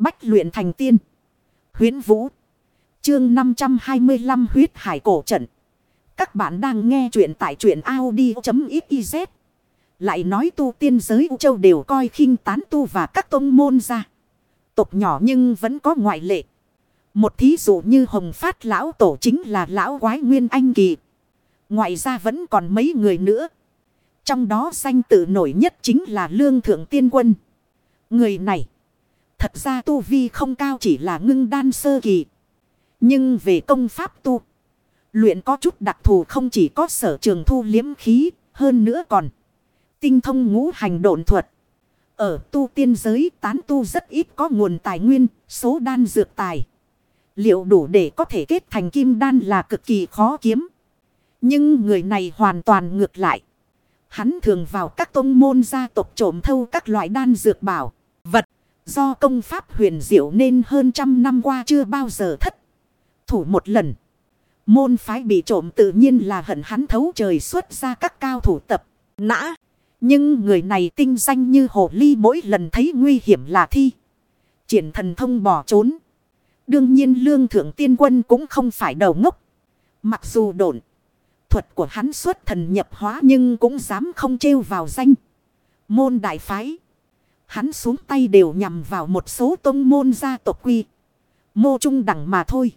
Bách luyện thành tiên. Huyến Vũ. Chương 525 huyết hải cổ trận. Các bạn đang nghe truyện tại truyện Audi.xyz. Lại nói tu tiên giới U Châu đều coi khinh tán tu và các tông môn ra. tộc nhỏ nhưng vẫn có ngoại lệ. Một thí dụ như Hồng Phát Lão Tổ chính là Lão Quái Nguyên Anh Kỳ. Ngoài ra vẫn còn mấy người nữa. Trong đó danh tự nổi nhất chính là Lương Thượng Tiên Quân. Người này. Thật ra tu vi không cao chỉ là ngưng đan sơ kỳ. Nhưng về công pháp tu. Luyện có chút đặc thù không chỉ có sở trường thu liếm khí. Hơn nữa còn. Tinh thông ngũ hành độn thuật. Ở tu tiên giới, tán tu rất ít có nguồn tài nguyên. Số đan dược tài. Liệu đủ để có thể kết thành kim đan là cực kỳ khó kiếm. Nhưng người này hoàn toàn ngược lại. Hắn thường vào các tông môn gia tộc trộm thâu các loại đan dược bảo. Do công pháp huyền diệu nên hơn trăm năm qua chưa bao giờ thất. Thủ một lần. Môn phái bị trộm tự nhiên là hận hắn thấu trời xuất ra các cao thủ tập. Nã. Nhưng người này tinh danh như hồ ly mỗi lần thấy nguy hiểm là thi. Triển thần thông bỏ trốn. Đương nhiên lương thượng tiên quân cũng không phải đầu ngốc. Mặc dù độn. Thuật của hắn xuất thần nhập hóa nhưng cũng dám không trêu vào danh. Môn đại phái. Hắn xuống tay đều nhằm vào một số tôn môn gia tộc quy. Mô trung đẳng mà thôi.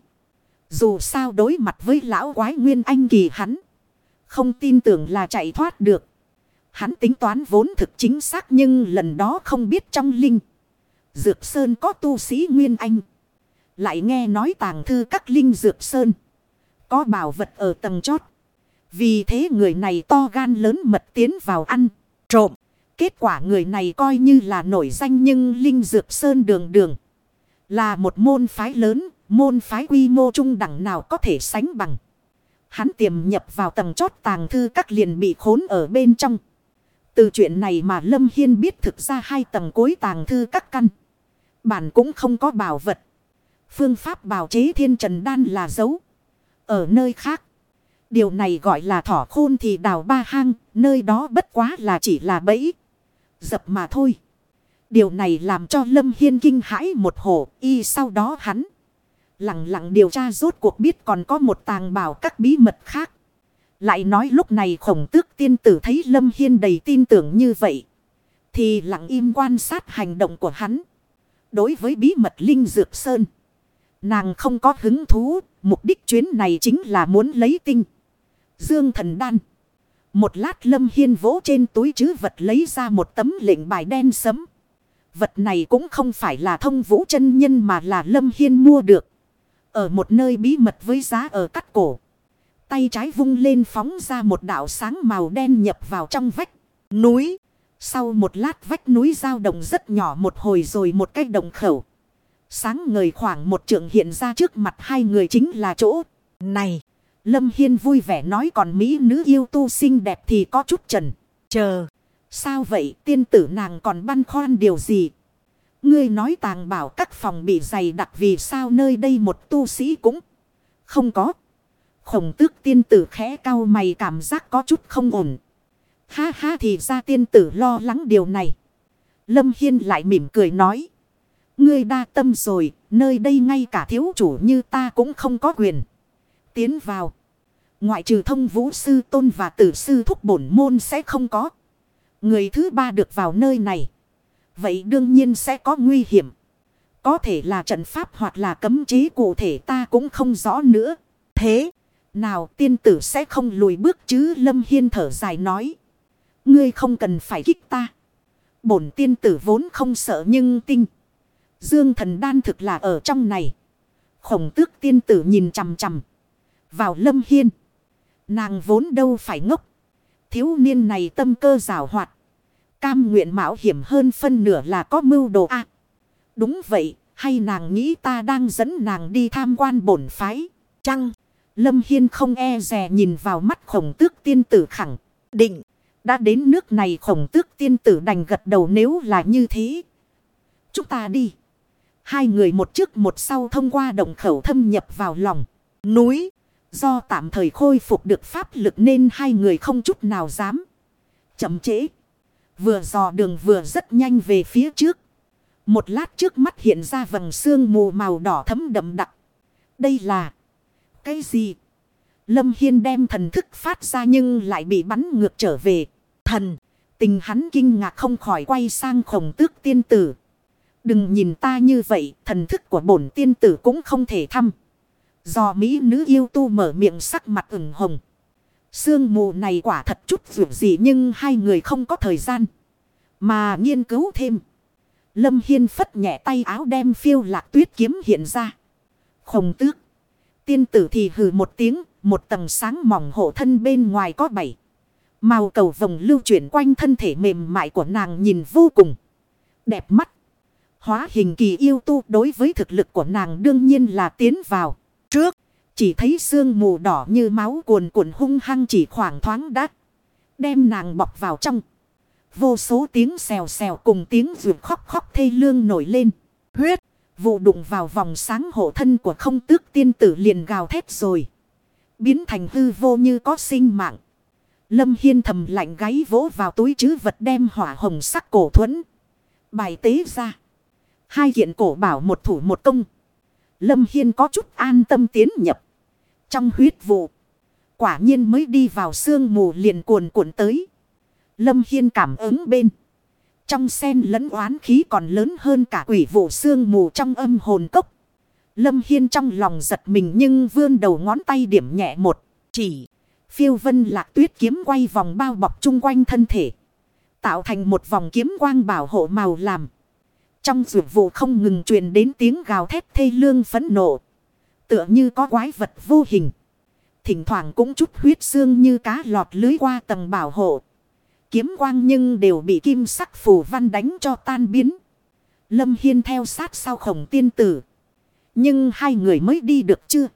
Dù sao đối mặt với lão quái nguyên anh kỳ hắn. Không tin tưởng là chạy thoát được. Hắn tính toán vốn thực chính xác nhưng lần đó không biết trong linh. Dược Sơn có tu sĩ Nguyên Anh. Lại nghe nói tàng thư các linh Dược Sơn. Có bảo vật ở tầng chót. Vì thế người này to gan lớn mật tiến vào ăn, trộm. Kết quả người này coi như là nổi danh nhưng Linh Dược Sơn đường đường. Là một môn phái lớn, môn phái quy mô trung đẳng nào có thể sánh bằng. Hắn tiềm nhập vào tầng chót tàng thư các liền bị khốn ở bên trong. Từ chuyện này mà Lâm Hiên biết thực ra hai tầng cuối tàng thư các căn. Bản cũng không có bảo vật. Phương pháp bào chế thiên trần đan là dấu. Ở nơi khác. Điều này gọi là thỏ khôn thì đào ba hang. Nơi đó bất quá là chỉ là bẫy. Dập mà thôi. Điều này làm cho Lâm Hiên kinh hãi một hổ, Y sau đó hắn. Lặng lặng điều tra rốt cuộc biết còn có một tàng bảo các bí mật khác. Lại nói lúc này khổng tước tiên tử thấy Lâm Hiên đầy tin tưởng như vậy. Thì lặng im quan sát hành động của hắn. Đối với bí mật Linh Dược Sơn. Nàng không có hứng thú. Mục đích chuyến này chính là muốn lấy tinh. Dương thần đan. Một lát Lâm Hiên vỗ trên túi chứ vật lấy ra một tấm lệnh bài đen sấm. Vật này cũng không phải là thông vũ chân nhân mà là Lâm Hiên mua được. Ở một nơi bí mật với giá ở cắt cổ. Tay trái vung lên phóng ra một đạo sáng màu đen nhập vào trong vách núi. Sau một lát vách núi dao động rất nhỏ một hồi rồi một cái đồng khẩu. Sáng ngời khoảng một trượng hiện ra trước mặt hai người chính là chỗ này. Lâm Hiên vui vẻ nói còn Mỹ nữ yêu tu xinh đẹp thì có chút trần. Chờ. Sao vậy tiên tử nàng còn băn khoăn điều gì? Ngươi nói tàng bảo các phòng bị dày đặc vì sao nơi đây một tu sĩ cũng không có. Khổng tước tiên tử khẽ cao mày cảm giác có chút không ổn. Ha ha thì ra tiên tử lo lắng điều này. Lâm Hiên lại mỉm cười nói. Ngươi đa tâm rồi, nơi đây ngay cả thiếu chủ như ta cũng không có quyền. Tiến vào. Ngoại trừ thông vũ sư tôn và tử sư thúc bổn môn sẽ không có. Người thứ ba được vào nơi này. Vậy đương nhiên sẽ có nguy hiểm. Có thể là trận pháp hoặc là cấm chế cụ thể ta cũng không rõ nữa. Thế, nào tiên tử sẽ không lùi bước chứ Lâm Hiên thở dài nói. Ngươi không cần phải kích ta. Bổn tiên tử vốn không sợ nhưng tinh. Dương thần đan thực là ở trong này. Khổng tước tiên tử nhìn chằm chằm. Vào Lâm Hiên. Nàng vốn đâu phải ngốc. Thiếu niên này tâm cơ rào hoạt. Cam nguyện mạo hiểm hơn phân nửa là có mưu đồ a Đúng vậy, hay nàng nghĩ ta đang dẫn nàng đi tham quan bổn phái. Chăng, Lâm Hiên không e rè nhìn vào mắt khổng tước tiên tử khẳng. Định, đã đến nước này khổng tước tiên tử đành gật đầu nếu là như thế. Chúng ta đi. Hai người một trước một sau thông qua động khẩu thâm nhập vào lòng. Núi. Do tạm thời khôi phục được pháp lực nên hai người không chút nào dám. Chậm chế. Vừa dò đường vừa rất nhanh về phía trước. Một lát trước mắt hiện ra vầng sương mù màu đỏ thấm đậm đặc. Đây là cái gì? Lâm Hiên đem thần thức phát ra nhưng lại bị bắn ngược trở về. Thần, tình hắn kinh ngạc không khỏi quay sang khổng tước tiên tử. Đừng nhìn ta như vậy, thần thức của bổn tiên tử cũng không thể thăm. Do Mỹ nữ yêu tu mở miệng sắc mặt ửng hồng. Sương mù này quả thật chút dù gì nhưng hai người không có thời gian. Mà nghiên cứu thêm. Lâm Hiên phất nhẹ tay áo đem phiêu lạc tuyết kiếm hiện ra. Khổng tước. Tiên tử thì hừ một tiếng, một tầng sáng mỏng hộ thân bên ngoài có bảy. Màu cầu vồng lưu chuyển quanh thân thể mềm mại của nàng nhìn vô cùng đẹp mắt. Hóa hình kỳ yêu tu đối với thực lực của nàng đương nhiên là tiến vào. Trước, chỉ thấy xương mù đỏ như máu cuồn cuộn hung hăng chỉ khoảng thoáng đắt. Đem nàng bọc vào trong. Vô số tiếng xèo xèo cùng tiếng ruột khóc khóc thê lương nổi lên. Huyết, vụ đụng vào vòng sáng hộ thân của không tước tiên tử liền gào thét rồi. Biến thành hư vô như có sinh mạng. Lâm Hiên thầm lạnh gáy vỗ vào túi chứ vật đem hỏa hồng sắc cổ thuẫn. Bài tế ra. Hai hiện cổ bảo một thủ một công. Lâm Hiên có chút an tâm tiến nhập. Trong huyết vụ. Quả nhiên mới đi vào sương mù liền cuồn cuộn tới. Lâm Hiên cảm ứng bên. Trong sen lẫn oán khí còn lớn hơn cả quỷ vụ sương mù trong âm hồn cốc. Lâm Hiên trong lòng giật mình nhưng vươn đầu ngón tay điểm nhẹ một. Chỉ phiêu vân lạc tuyết kiếm quay vòng bao bọc chung quanh thân thể. Tạo thành một vòng kiếm quang bảo hộ màu làm. Trong rượu vụ không ngừng truyền đến tiếng gào thét thê lương phấn nộ. Tựa như có quái vật vô hình. Thỉnh thoảng cũng chút huyết xương như cá lọt lưới qua tầng bảo hộ. Kiếm quang nhưng đều bị kim sắc phù văn đánh cho tan biến. Lâm Hiên theo sát sau khổng tiên tử. Nhưng hai người mới đi được chưa?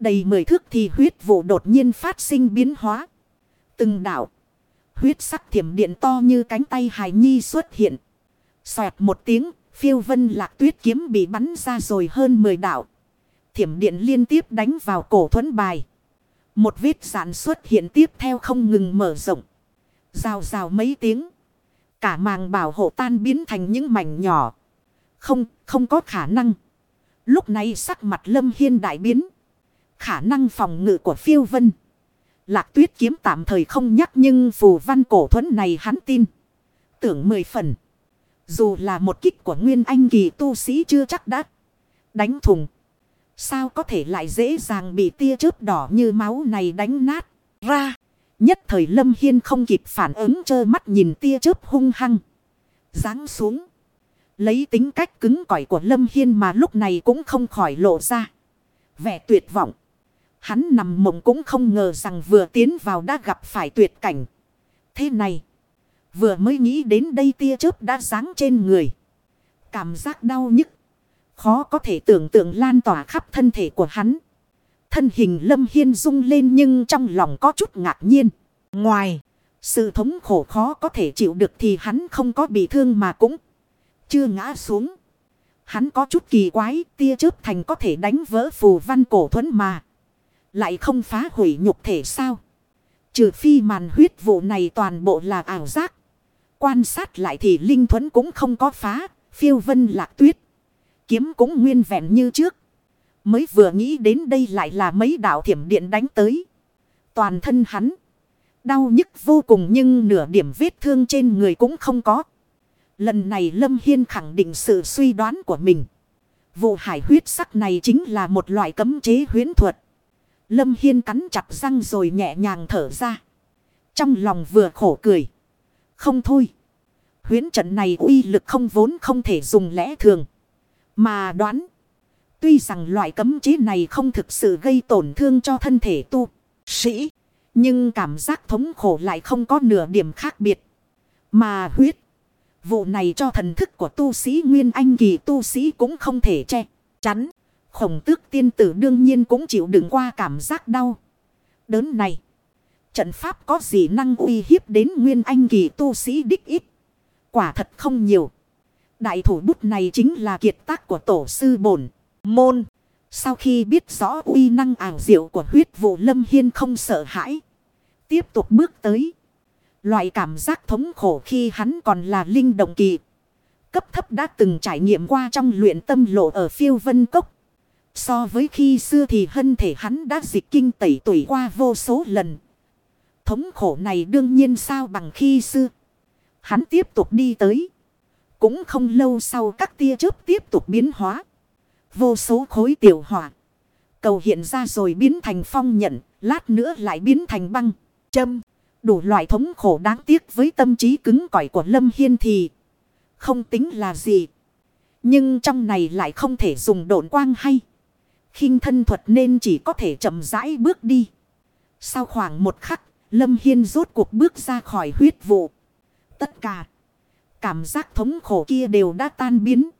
Đầy mười thước thì huyết vụ đột nhiên phát sinh biến hóa. Từng đảo. Huyết sắc thiểm điện to như cánh tay hài nhi xuất hiện. Xoẹt một tiếng, phiêu vân lạc tuyết kiếm bị bắn ra rồi hơn 10 đạo Thiểm điện liên tiếp đánh vào cổ thuẫn bài. Một vết sản xuất hiện tiếp theo không ngừng mở rộng. Rào rào mấy tiếng. Cả màng bảo hộ tan biến thành những mảnh nhỏ. Không, không có khả năng. Lúc này sắc mặt lâm hiên đại biến. Khả năng phòng ngự của phiêu vân. Lạc tuyết kiếm tạm thời không nhắc nhưng phù văn cổ thuẫn này hắn tin. Tưởng mười phần. Dù là một kích của Nguyên Anh kỳ tu sĩ chưa chắc đã đánh thùng. Sao có thể lại dễ dàng bị tia chớp đỏ như máu này đánh nát ra. Nhất thời Lâm Hiên không kịp phản ứng, trơ mắt nhìn tia chớp hung hăng. Giáng xuống. Lấy tính cách cứng cỏi của Lâm Hiên mà lúc này cũng không khỏi lộ ra. Vẻ tuyệt vọng. Hắn nằm mộng cũng không ngờ rằng vừa tiến vào đã gặp phải tuyệt cảnh. Thế này. Vừa mới nghĩ đến đây tia chớp đã sáng trên người. Cảm giác đau nhức. Khó có thể tưởng tượng lan tỏa khắp thân thể của hắn. Thân hình lâm hiên rung lên nhưng trong lòng có chút ngạc nhiên. Ngoài, sự thống khổ khó có thể chịu được thì hắn không có bị thương mà cũng chưa ngã xuống. Hắn có chút kỳ quái, tia chớp thành có thể đánh vỡ phù văn cổ thuẫn mà. Lại không phá hủy nhục thể sao? Trừ phi màn huyết vụ này toàn bộ là ảo giác. Quan sát lại thì linh thuẫn cũng không có phá, phiêu vân lạc tuyết. Kiếm cũng nguyên vẹn như trước. Mới vừa nghĩ đến đây lại là mấy đạo thiểm điện đánh tới. Toàn thân hắn. Đau nhức vô cùng nhưng nửa điểm vết thương trên người cũng không có. Lần này Lâm Hiên khẳng định sự suy đoán của mình. Vụ hải huyết sắc này chính là một loại cấm chế huyến thuật. Lâm Hiên cắn chặt răng rồi nhẹ nhàng thở ra. Trong lòng vừa khổ cười. Không thôi. Huyến trận này uy lực không vốn không thể dùng lẽ thường. Mà đoán. Tuy rằng loại cấm chế này không thực sự gây tổn thương cho thân thể tu. Sĩ. Nhưng cảm giác thống khổ lại không có nửa điểm khác biệt. Mà huyết. Vụ này cho thần thức của tu sĩ Nguyên Anh kỳ tu sĩ cũng không thể che. Chắn. Khổng tước tiên tử đương nhiên cũng chịu đựng qua cảm giác đau. Đớn này. Trận pháp có gì năng uy hiếp đến nguyên anh kỳ tu sĩ đích ít. Quả thật không nhiều. Đại thủ bút này chính là kiệt tác của tổ sư bổn. Môn. Sau khi biết rõ uy năng ảo diệu của huyết vụ lâm hiên không sợ hãi. Tiếp tục bước tới. Loại cảm giác thống khổ khi hắn còn là linh động kỳ. cấp thấp đã từng trải nghiệm qua trong luyện tâm lộ ở phiêu vân cốc. So với khi xưa thì hân thể hắn đã dịch kinh tẩy tuổi qua vô số lần. Thống khổ này đương nhiên sao bằng khi xưa. Hắn tiếp tục đi tới. Cũng không lâu sau các tia chớp tiếp tục biến hóa. Vô số khối tiểu hỏa. Cầu hiện ra rồi biến thành phong nhận. Lát nữa lại biến thành băng. Châm. Đủ loại thống khổ đáng tiếc với tâm trí cứng cỏi của Lâm Hiên thì. Không tính là gì. Nhưng trong này lại không thể dùng độn quang hay. khinh thân thuật nên chỉ có thể chậm rãi bước đi. Sau khoảng một khắc. Lâm Hiên rốt cuộc bước ra khỏi huyết vụ. Tất cả. Cảm giác thống khổ kia đều đã tan biến.